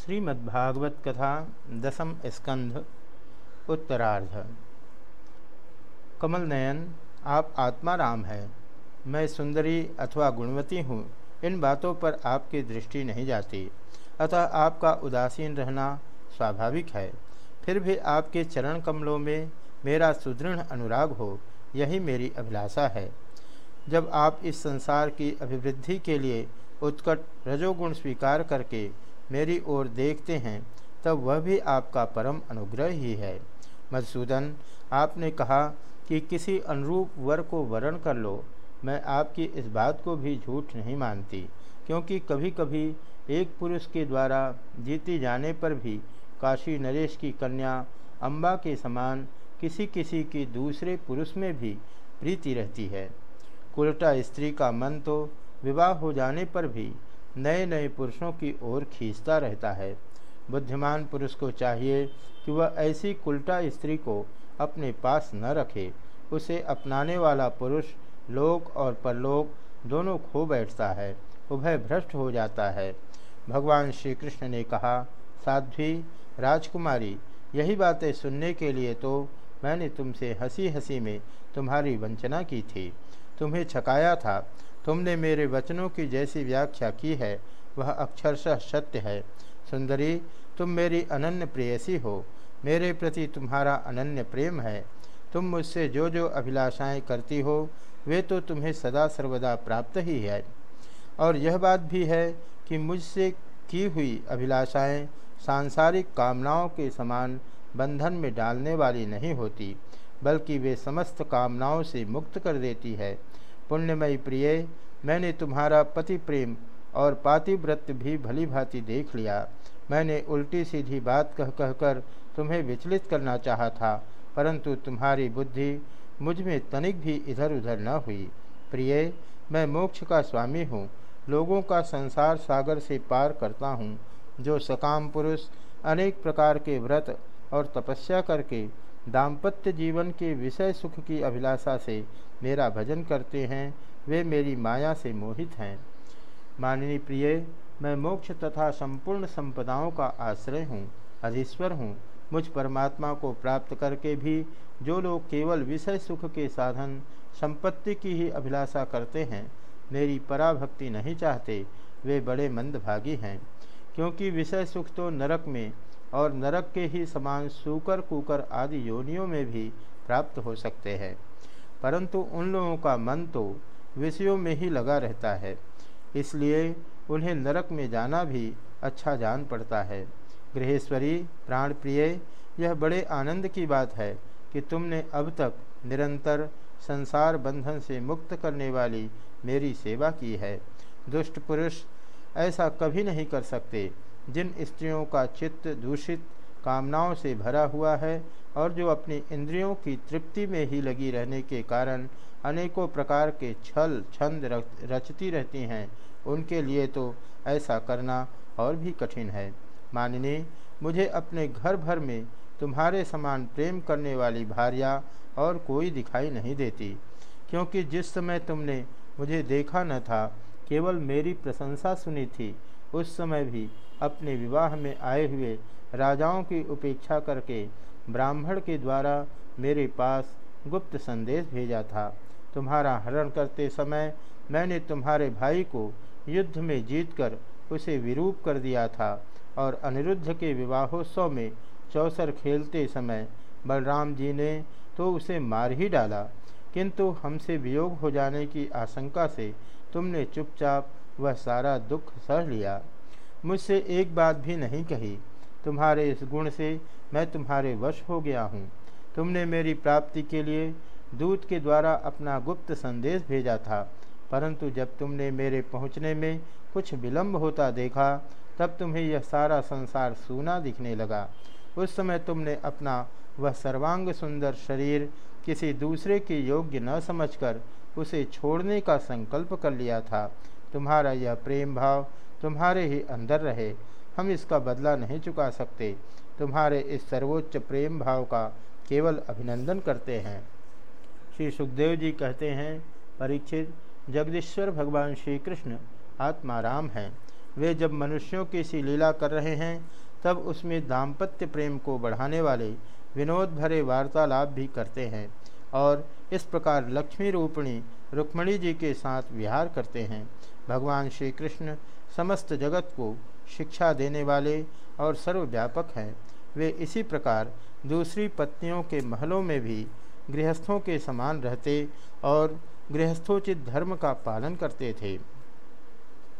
श्रीमद्भागवत कथा दसम स्कंध, उत्तरार्ध। कमल नयन आप आत्मा राम है। मैं सुंदरी अथवा गुणवती हूँ। इन बातों पर आपकी दृष्टि नहीं जाती। अतः आपका उदासीन रहना स्वाभाविक है। फिर भी आपके चरण कमलों में मेरा सुदृढ़ अनुराग हो, यही मेरी अभिलाषा है। जब आप इस संसार की अभिवृद्धि के लिए उत्कट रजोगुण स्वीकार करके मेरी ओर देखते हैं, तब वह भी आपका परम अनुग्रह ही है। मधुसूदन, आपने कहा कि किसी अनुरूप वर को वर्ण कर लो। मैं आपकी इस बात को भी झूठ नहीं मानती, क्योंकि कभी कभी एक पुरुष के द्वारा जीती जाने पर भी काशी नरेश की कन्या अम्बा के समान किसी किसी की दूसरे पुरुष में भी प्रीति रहती है। कुलटा स्त्री का मन तो विवाह हो जाने पर भी नए नए पुरुषों की ओर खींचता रहता है। बुद्धिमान पुरुष को चाहिए कि वह ऐसी उल्टा स्त्री को अपने पास न रखे। उसे अपनाने वाला पुरुष लोक और परलोक दोनों खो बैठता है, उभय भ्रष्ट हो जाता है। भगवान श्री कृष्ण ने कहा, साध्वी, राजकुमारी, यही बातें सुनने के लिए तो मैंने तुमसे हँसी हँसी में तुम्हारी वंचना की थी। तुम्हें छकाया था तुमने मेरे वचनों की जैसी व्याख्या की है, वह अक्षरशः सत्य है। सुंदरी, तुम मेरी अनन्य प्रेयसी हो। मेरे प्रति तुम्हारा अनन्य प्रेम है। तुम मुझसे जो जो अभिलाषाएँ करती हो, वे तो तुम्हें सदा सर्वदा प्राप्त ही है। और यह बात भी है कि मुझसे की हुई अभिलाषाएँ सांसारिक कामनाओं के समान बंधन में डालने वाली नहीं होती, बल्कि वे समस्त कामनाओं से मुक्त कर देती है। पुण्यमयी प्रिय, मैंने तुम्हारा पति प्रेम और पातिव्रत भी भली भांति देख लिया। मैंने उल्टी सीधी बात कह कहकर तुम्हें विचलित करना चाहा था, परंतु तुम्हारी बुद्धि मुझमें तनिक भी इधर उधर न हुई। प्रिय, मैं मोक्ष का स्वामी हूँ, लोगों का संसार सागर से पार करता हूँ, जो सकाम पुरुष अनेक प्रकार के व्रत और तपस्या करके दाम्पत्य जीवन के विषय सुख की अभिलाषा से मेरा भजन करते हैं, वे मेरी माया से मोहित हैं। माननीय प्रिय, मैं मोक्ष तथा संपूर्ण संपदाओं का आश्रय हूँ, अधीश्वर हूँ। मुझ परमात्मा को प्राप्त करके भी जो लोग केवल विषय सुख के साधन, संपत्ति की ही अभिलाषा करते हैं, मेरी पराभक्ति नहीं चाहते, वे बड़े मंदभागी हैं। क्योंकि विषय सुख तो नरक में और नरक के ही समान सूकर, कुकर आदि योनियों में भी प्राप्त हो सकते हैं। परंतु उन लोगों का मन तो विषयों में ही लगा रहता है, इसलिए उन्हें नरक में जाना भी अच्छा जान पड़ता है। गृहेश्वरी प्राण प्रिय यह बड़े आनंद की बात है कि तुमने अब तक निरंतर संसार बंधन से मुक्त करने वाली मेरी सेवा की है। दुष्ट पुरुष ऐसा कभी नहीं कर सकते। जिन स्त्रियों का चित्त दूषित कामनाओं से भरा हुआ है और जो अपनी इंद्रियों की तृप्ति में ही लगी रहने के कारण अनेकों प्रकार के छल, छंद रचती रहती हैं, उनके लिए तो ऐसा करना और भी कठिन है। माननी मुझे अपने घर भर में तुम्हारे समान प्रेम करने वाली भार्या और कोई दिखाई नहीं देती, क्योंकि जिस समय तुमने मुझे देखा न था केवल मेरी प्रशंसा सुनी थी, उस समय भी अपने विवाह में आए हुए राजाओं की उपेक्षा करके ब्राह्मण के द्वारा मेरे पास गुप्त संदेश भेजा था। तुम्हारा हरण करते समय मैंने तुम्हारे भाई को युद्ध में जीतकर उसे विरूप कर दिया था और अनिरुद्ध के विवाहोत्सव में चौसर खेलते समय बलराम जी ने तो उसे मार ही डाला। किंतु हमसे वियोग हो जाने की आशंका से तुमने चुपचाप वह सारा दुख सह लिया। मुझसे एक बात भी नहीं कही। तुम्हारे इस गुण से मैं तुम्हारे वश हो गया हूँ। तुमने मेरी प्राप्ति के लिए दूत के द्वारा अपना गुप्त संदेश भेजा था। परंतु जब तुमने मेरे पहुँचने में कुछ विलम्ब होता देखा, तब तुम्हें यह सारा संसार सूना दिखने लगा। उस समय तुमने अपना वह सर्वांग सुंदर शरीर किसी दूसरे के योग्य न समझकर उसे छोड़ने का संकल्प कर लिया था। तुम्हारा यह प्रेम भाव तुम्हारे ही अंदर रहे। हम इसका बदला नहीं चुका सकते। तुम्हारे इस सर्वोच्च प्रेम भाव का केवल अभिनंदन करते हैं। श्री सुखदेव जी कहते हैं, परीक्षित, जगदीश्वर भगवान श्री कृष्ण आत्माराम हैं। वे जब मनुष्यों की सी लीला कर रहे हैं, तब उसमें दाम्पत्य प्रेम को बढ़ाने वाले विनोद भरे वार्तालाप भी करते हैं और इस प्रकार लक्ष्मी रूपिणी रुक्मणी जी के साथ विहार करते हैं। भगवान श्री कृष्ण समस्त जगत को शिक्षा देने वाले और सर्वव्यापक हैं। वे इसी प्रकार दूसरी पत्नियों के महलों में भी गृहस्थों के समान रहते और गृहस्थोचित धर्म का पालन करते थे।